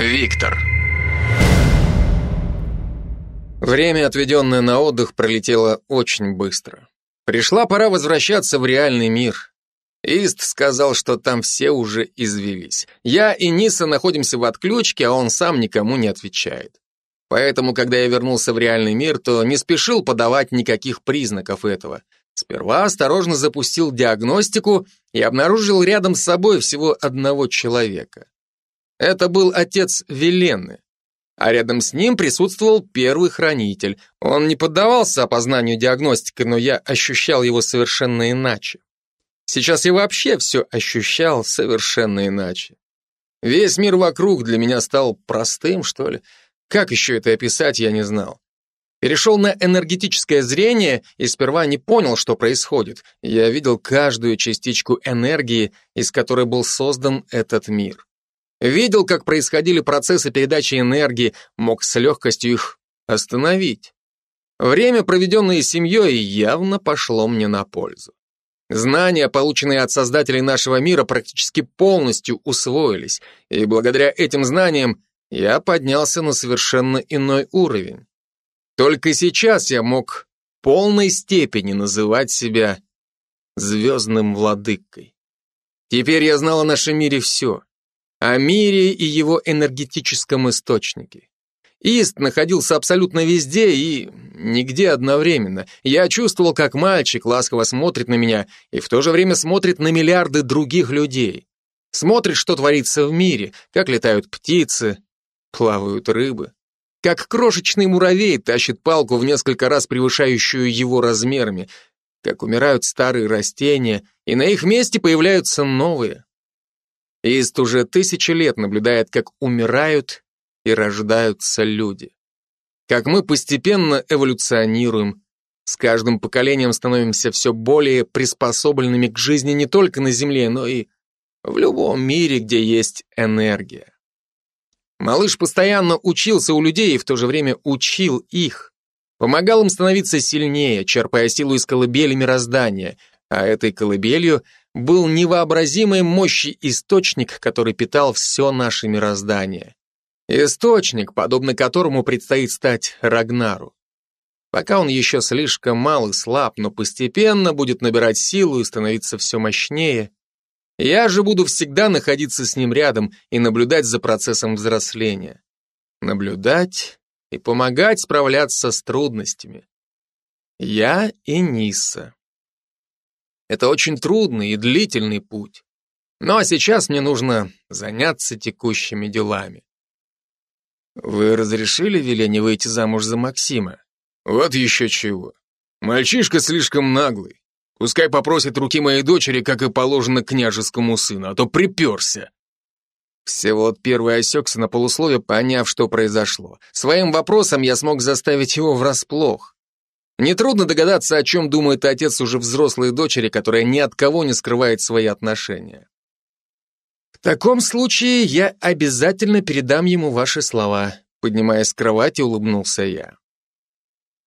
Виктор. Время, отведенное на отдых, пролетело очень быстро. Пришла пора возвращаться в реальный мир. Ист сказал, что там все уже извелись. Я и Ниса находимся в отключке, а он сам никому не отвечает. Поэтому, когда я вернулся в реальный мир, то не спешил подавать никаких признаков этого. Сперва осторожно запустил диагностику и обнаружил рядом с собой всего одного человека. Это был отец Велены. А рядом с ним присутствовал первый хранитель. Он не поддавался опознанию диагностики, но я ощущал его совершенно иначе. Сейчас я вообще все ощущал совершенно иначе. Весь мир вокруг для меня стал простым, что ли. Как еще это описать, я не знал. Перешел на энергетическое зрение и сперва не понял, что происходит. Я видел каждую частичку энергии, из которой был создан этот мир. Видел, как происходили процессы передачи энергии, мог с легкостью их остановить. Время, проведенное семьей, явно пошло мне на пользу. Знания, полученные от создателей нашего мира, практически полностью усвоились, и благодаря этим знаниям я поднялся на совершенно иной уровень. Только сейчас я мог в полной степени называть себя звездным владыкой. Теперь я знал о нашем мире все, о мире и его энергетическом источнике. Ист находился абсолютно везде и нигде одновременно. Я чувствовал, как мальчик ласково смотрит на меня и в то же время смотрит на миллиарды других людей. Смотрит, что творится в мире, как летают птицы, плавают рыбы. Как крошечный муравей тащит палку в несколько раз превышающую его размерами, как умирают старые растения, и на их месте появляются новые. Ист уже тысячи лет наблюдает, как умирают и рождаются люди. Как мы постепенно эволюционируем, с каждым поколением становимся все более приспособленными к жизни не только на Земле, но и в любом мире, где есть энергия. Малыш постоянно учился у людей и в то же время учил их. Помогал им становиться сильнее, черпая силу из колыбели мироздания, а этой колыбелью был невообразимой мощи источник, который питал все наше мироздание. Источник, подобно которому предстоит стать Рагнару. Пока он еще слишком мал и слаб, но постепенно будет набирать силу и становиться все мощнее. Я же буду всегда находиться с ним рядом и наблюдать за процессом взросления. Наблюдать и помогать справляться с трудностями. Я и Ниса. Это очень трудный и длительный путь. Но сейчас мне нужно заняться текущими делами. Вы разрешили Велене выйти замуж за Максима? Вот еще чего. Мальчишка слишком наглый. Пускай попросит руки моей дочери, как и положено княжескому сыну, а то приперся. Всеволод первый осекся на полуслове, поняв, что произошло. Своим вопросом я смог заставить его врасплох. Нетрудно догадаться, о чем думает отец уже взрослой дочери, которая ни от кого не скрывает свои отношения. «В таком случае я обязательно передам ему ваши слова», поднимаясь с кровати, улыбнулся я.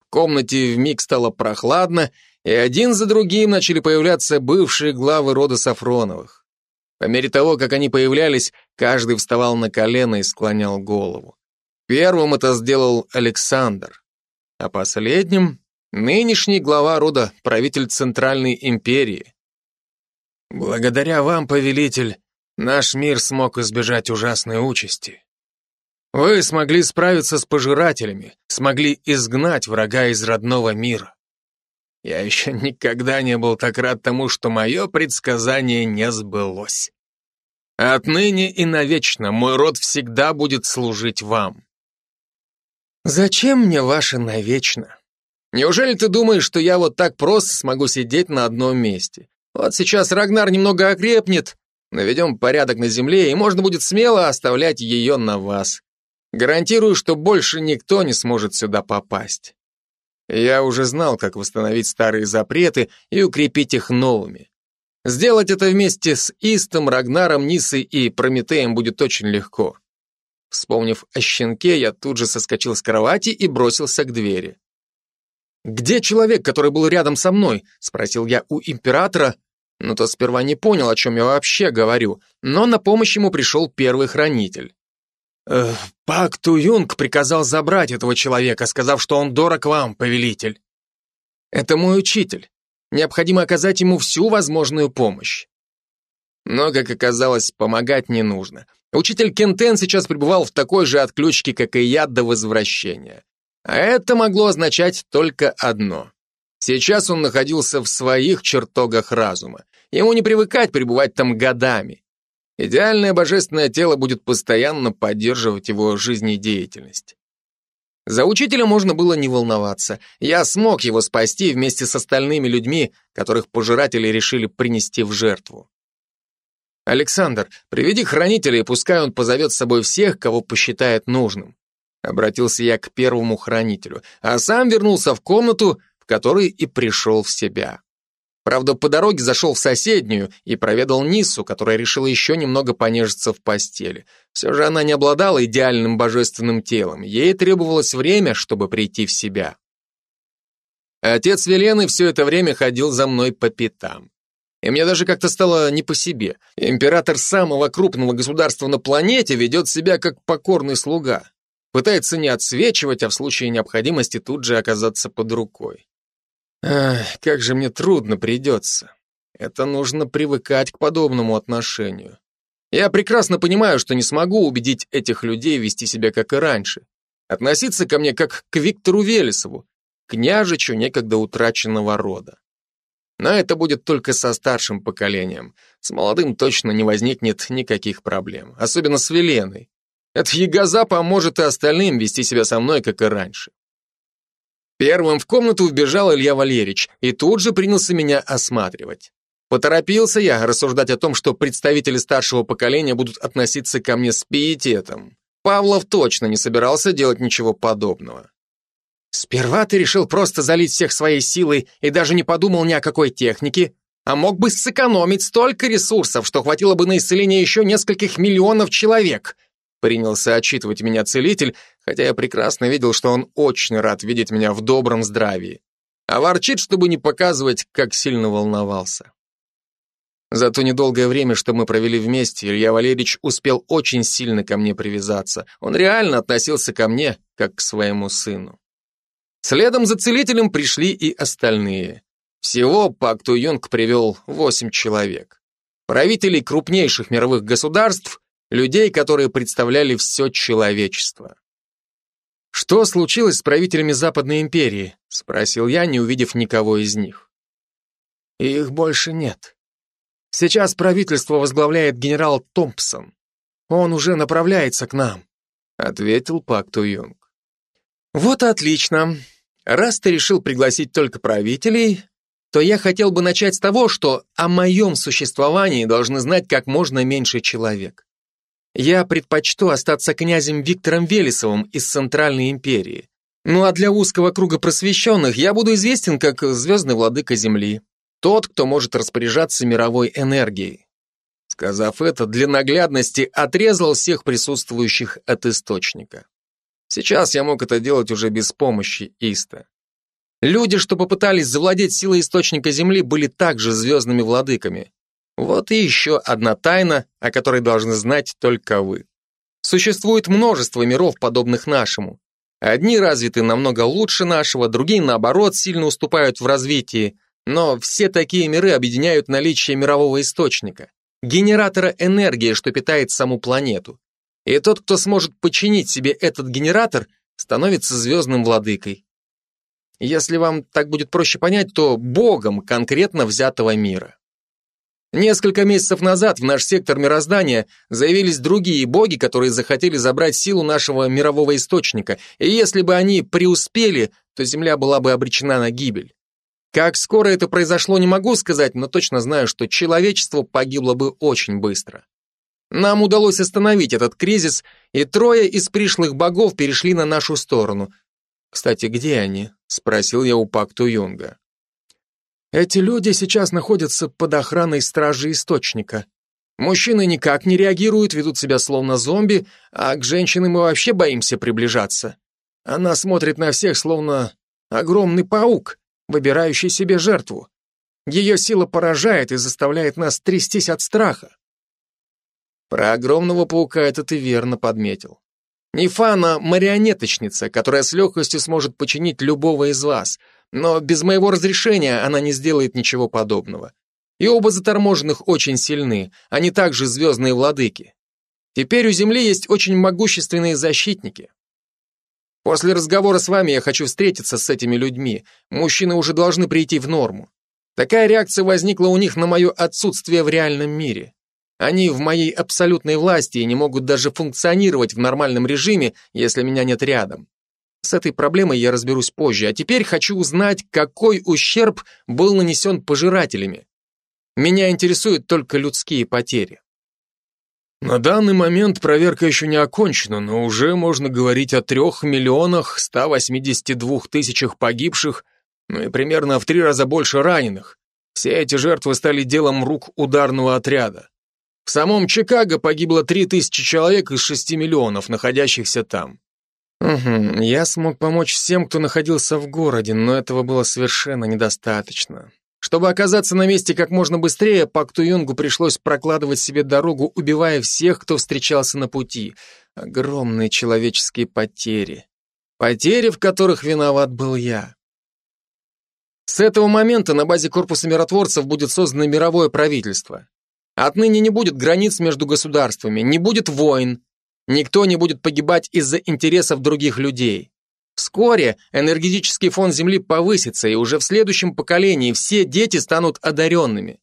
В комнате вмиг стало прохладно, и один за другим начали появляться бывшие главы рода Сафроновых. По мере того, как они появлялись, каждый вставал на колено и склонял голову. Первым это сделал Александр, а последним — нынешний глава рода, правитель Центральной империи. «Благодаря вам, повелитель, наш мир смог избежать ужасной участи. Вы смогли справиться с пожирателями, смогли изгнать врага из родного мира. Я еще никогда не был так рад тому, что мое предсказание не сбылось. Отныне и навечно мой род всегда будет служить вам. Зачем мне ваше навечно? Неужели ты думаешь, что я вот так просто смогу сидеть на одном месте? Вот сейчас Рагнар немного окрепнет, Наведем порядок на земле, и можно будет смело оставлять ее на вас. Гарантирую, что больше никто не сможет сюда попасть. Я уже знал, как восстановить старые запреты и укрепить их новыми. Сделать это вместе с Истом, Рагнаром, Нисой и Прометеем будет очень легко. Вспомнив о щенке, я тут же соскочил с кровати и бросился к двери. «Где человек, который был рядом со мной?» — спросил я у императора, но тот сперва не понял, о чем я вообще говорю, но на помощь ему пришел первый хранитель. Э, Пак Ту Юнг приказал забрать этого человека, сказав, что он дорог вам, повелитель. Это мой учитель. Необходимо оказать ему всю возможную помощь. Но, как оказалось, помогать не нужно. Учитель Кентен сейчас пребывал в такой же отключке, как и я до возвращения. А это могло означать только одно. Сейчас он находился в своих чертогах разума. Ему не привыкать пребывать там годами. Идеальное божественное тело будет постоянно поддерживать его жизнедеятельность. За учителя можно было не волноваться. Я смог его спасти вместе с остальными людьми, которых пожиратели решили принести в жертву. «Александр, приведи хранителя, и пускай он позовет с собой всех, кого посчитает нужным». Обратился я к первому хранителю, а сам вернулся в комнату, в которой и пришел в себя. Правда, по дороге зашел в соседнюю и проведал Ниссу, которая решила еще немного понежиться в постели. Все же она не обладала идеальным божественным телом, ей требовалось время, чтобы прийти в себя. Отец Велены все это время ходил за мной по пятам. И мне даже как-то стало не по себе. Император самого крупного государства на планете ведет себя как покорный слуга. Пытается не отсвечивать, а в случае необходимости тут же оказаться под рукой. Ах, как же мне трудно придется. Это нужно привыкать к подобному отношению. Я прекрасно понимаю, что не смогу убедить этих людей вести себя как и раньше. Относиться ко мне как к Виктору Велесову, княжичу некогда утраченного рода. Но это будет только со старшим поколением. С молодым точно не возникнет никаких проблем. Особенно с Веленой. Эта ягоза поможет и остальным вести себя со мной, как и раньше. Первым в комнату вбежал Илья Валерьевич и тут же принялся меня осматривать. Поторопился я рассуждать о том, что представители старшего поколения будут относиться ко мне с пиететом. Павлов точно не собирался делать ничего подобного. Сперва ты решил просто залить всех своей силой и даже не подумал ни о какой технике, а мог бы сэкономить столько ресурсов, что хватило бы на исцеление еще нескольких миллионов человек. Принялся отчитывать меня целитель, хотя я прекрасно видел, что он очень рад видеть меня в добром здравии. А ворчит, чтобы не показывать, как сильно волновался. За то недолгое время, что мы провели вместе, Илья Валерьевич успел очень сильно ко мне привязаться. Он реально относился ко мне, как к своему сыну. Следом за целителем пришли и остальные. Всего Пак Ту привел восемь человек. Правителей крупнейших мировых государств, людей, которые представляли все человечество. «Что случилось с правителями Западной империи?» — спросил я, не увидев никого из них. «Их больше нет. Сейчас правительство возглавляет генерал Томпсон. Он уже направляется к нам», — ответил Пак Ту Юнг. «Вот отлично. Раз ты решил пригласить только правителей, то я хотел бы начать с того, что о моем существовании должны знать как можно меньше человек. Я предпочту остаться князем Виктором Велесовым из Центральной империи. Ну а для узкого круга просвещенных я буду известен как звездный владыка Земли. Тот, кто может распоряжаться мировой энергией. Сказав это, для наглядности отрезал всех присутствующих от источника. Сейчас я мог это делать уже без помощи Иста. Люди, что попытались завладеть силой источника Земли, были также звездными владыками. Вот и еще одна тайна, о которой должны знать только вы. Существует множество миров, подобных нашему. Одни развиты намного лучше нашего, другие, наоборот, сильно уступают в развитии, но все такие миры объединяют наличие мирового источника, генератора энергии, что питает саму планету. И тот, кто сможет починить себе этот генератор, становится звездным владыкой. Если вам так будет проще понять, то богом конкретно взятого мира. Несколько месяцев назад в наш сектор мироздания заявились другие боги, которые захотели забрать силу нашего мирового источника, и если бы они преуспели, то Земля была бы обречена на гибель. Как скоро это произошло, не могу сказать, но точно знаю, что человечество погибло бы очень быстро. Нам удалось остановить этот кризис, и трое из пришлых богов перешли на нашу сторону. Кстати, где они? Спросил я у Пакту Юнга. Эти люди сейчас находятся под охраной стражи Источника. Мужчины никак не реагируют, ведут себя словно зомби, а к женщинам мы вообще боимся приближаться. Она смотрит на всех словно огромный паук, выбирающий себе жертву. Ее сила поражает и заставляет нас трястись от страха. Про огромного паука это ты верно подметил. Нефана — марионеточница, которая с легкостью сможет починить любого из вас, но без моего разрешения она не сделает ничего подобного. И оба заторможенных очень сильны, они также звездные владыки. Теперь у Земли есть очень могущественные защитники. После разговора с вами я хочу встретиться с этими людьми. Мужчины уже должны прийти в норму. Такая реакция возникла у них на мое отсутствие в реальном мире. Они в моей абсолютной власти и не могут даже функционировать в нормальном режиме, если меня нет рядом. С этой проблемой я разберусь позже, а теперь хочу узнать, какой ущерб был нанесен пожирателями. Меня интересуют только людские потери. На данный момент проверка еще не окончена, но уже можно говорить о трех миллионах 182 тысячах погибших, ну и примерно в три раза больше раненых. Все эти жертвы стали делом рук ударного отряда. В самом Чикаго погибло 3000 человек из 6 миллионов, находящихся там. Угу, я смог помочь всем, кто находился в городе, но этого было совершенно недостаточно. Чтобы оказаться на месте как можно быстрее, Пакту Юнгу пришлось прокладывать себе дорогу, убивая всех, кто встречался на пути. Огромные человеческие потери. Потери, в которых виноват был я. С этого момента на базе корпуса миротворцев будет создано мировое правительство. Отныне не будет границ между государствами, не будет войн, никто не будет погибать из-за интересов других людей. Вскоре энергетический фон Земли повысится, и уже в следующем поколении все дети станут одаренными.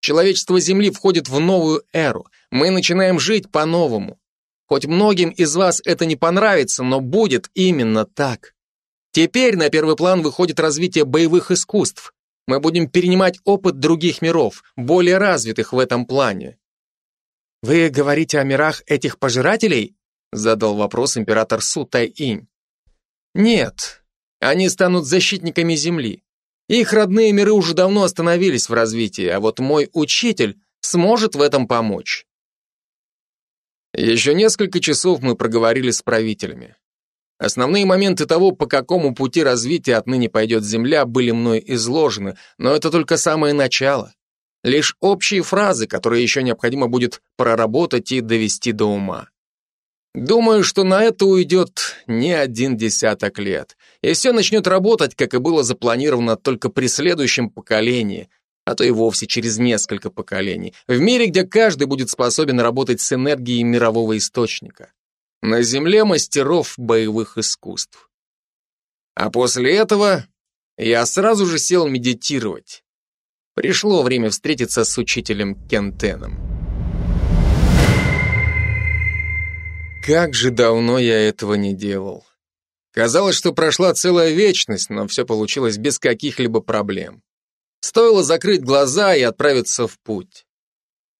Человечество Земли входит в новую эру. Мы начинаем жить по-новому. Хоть многим из вас это не понравится, но будет именно так. Теперь на первый план выходит развитие боевых искусств. Мы будем перенимать опыт других миров, более развитых в этом плане. Вы говорите о мирах этих пожирателей? Задал вопрос император Су Тай-Инь. Нет, они станут защитниками Земли. Их родные миры уже давно остановились в развитии, а вот мой учитель сможет в этом помочь. Еще несколько часов мы проговорили с правителями. Основные моменты того, по какому пути развития отныне пойдет Земля, были мной изложены, но это только самое начало. Лишь общие фразы, которые еще необходимо будет проработать и довести до ума. Думаю, что на это уйдет не один десяток лет, и все начнет работать, как и было запланировано только при следующем поколении, а то и вовсе через несколько поколений, в мире, где каждый будет способен работать с энергией мирового источника на земле мастеров боевых искусств. А после этого я сразу же сел медитировать. Пришло время встретиться с учителем Кентеном. Как же давно я этого не делал. Казалось, что прошла целая вечность, но все получилось без каких-либо проблем. Стоило закрыть глаза и отправиться в путь.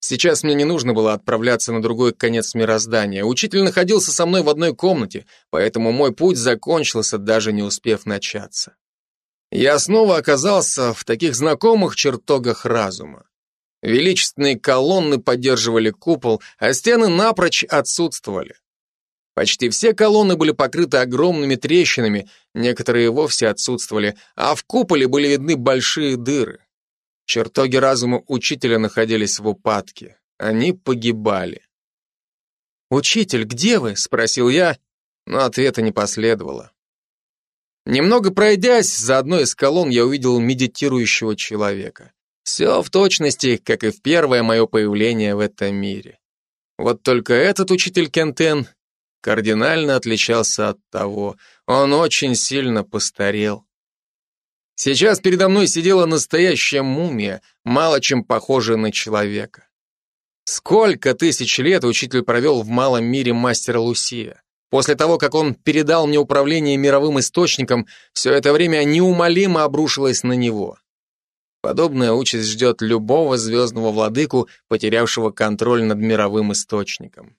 Сейчас мне не нужно было отправляться на другой конец мироздания. Учитель находился со мной в одной комнате, поэтому мой путь закончился, даже не успев начаться. Я снова оказался в таких знакомых чертогах разума. Величественные колонны поддерживали купол, а стены напрочь отсутствовали. Почти все колонны были покрыты огромными трещинами, некоторые вовсе отсутствовали, а в куполе были видны большие дыры. Чертоги разума учителя находились в упадке. Они погибали. «Учитель, где вы?» — спросил я, но ответа не последовало. Немного пройдясь, за одной из колонн я увидел медитирующего человека. Все в точности, как и в первое мое появление в этом мире. Вот только этот учитель Кентен кардинально отличался от того. Он очень сильно постарел. Сейчас передо мной сидела настоящая мумия, мало чем похожая на человека. Сколько тысяч лет учитель провел в малом мире мастера Лусия. После того, как он передал мне управление мировым источником, все это время неумолимо обрушилось на него. Подобная участь ждет любого звездного владыку, потерявшего контроль над мировым источником.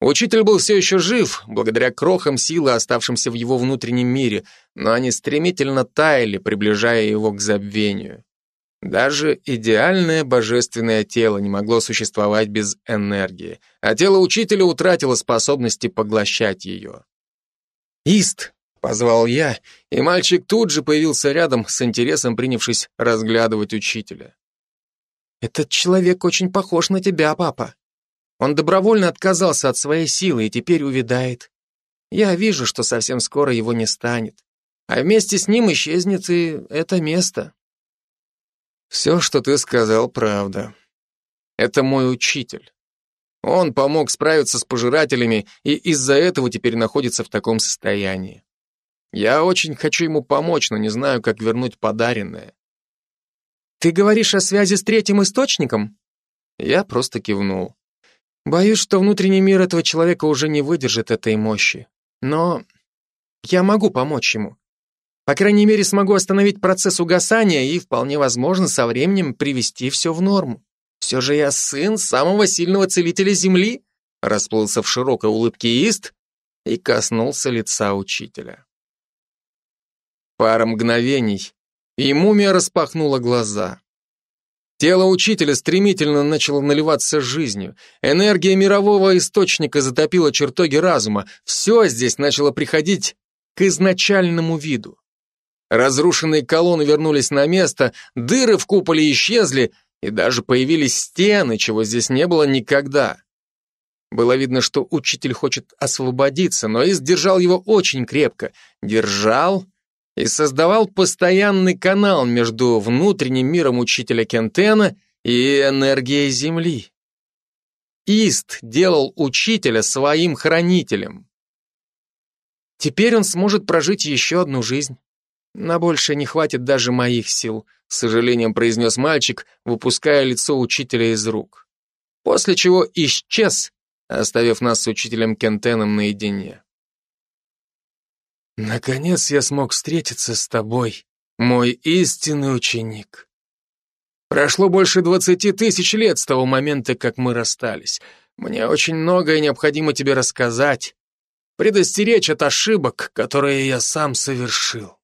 Учитель был все еще жив, благодаря крохам силы, оставшимся в его внутреннем мире, но они стремительно таяли, приближая его к забвению. Даже идеальное божественное тело не могло существовать без энергии, а тело учителя утратило способности поглощать ее. «Ист!» — позвал я, и мальчик тут же появился рядом, с интересом принявшись разглядывать учителя. «Этот человек очень похож на тебя, папа. Он добровольно отказался от своей силы и теперь увядает. Я вижу, что совсем скоро его не станет. А вместе с ним исчезнет и это место. Все, что ты сказал, правда. Это мой учитель. Он помог справиться с пожирателями и из-за этого теперь находится в таком состоянии. Я очень хочу ему помочь, но не знаю, как вернуть подаренное. Ты говоришь о связи с третьим источником? Я просто кивнул. Боюсь, что внутренний мир этого человека уже не выдержит этой мощи. Но я могу помочь ему. По крайней мере, смогу остановить процесс угасания и, вполне возможно, со временем привести все в норму. Все же я сын самого сильного целителя Земли, расплылся в широкой улыбке Ист и коснулся лица учителя. Пара мгновений, и мумия распахнула глаза. Тело учителя стремительно начало наливаться жизнью. Энергия мирового источника затопила чертоги разума. Все здесь начало приходить к изначальному виду. Разрушенные колонны вернулись на место, дыры в куполе исчезли, и даже появились стены, чего здесь не было никогда. Было видно, что учитель хочет освободиться, но Ис держал его очень крепко. Держал и создавал постоянный канал между внутренним миром учителя Кентена и энергией Земли. Ист делал учителя своим хранителем. Теперь он сможет прожить еще одну жизнь. На больше не хватит даже моих сил, с сожалением произнес мальчик, выпуская лицо учителя из рук. После чего исчез, оставив нас с учителем Кентеном наедине. Наконец я смог встретиться с тобой, мой истинный ученик. Прошло больше двадцати тысяч лет с того момента, как мы расстались. Мне очень многое необходимо тебе рассказать, предостеречь от ошибок, которые я сам совершил.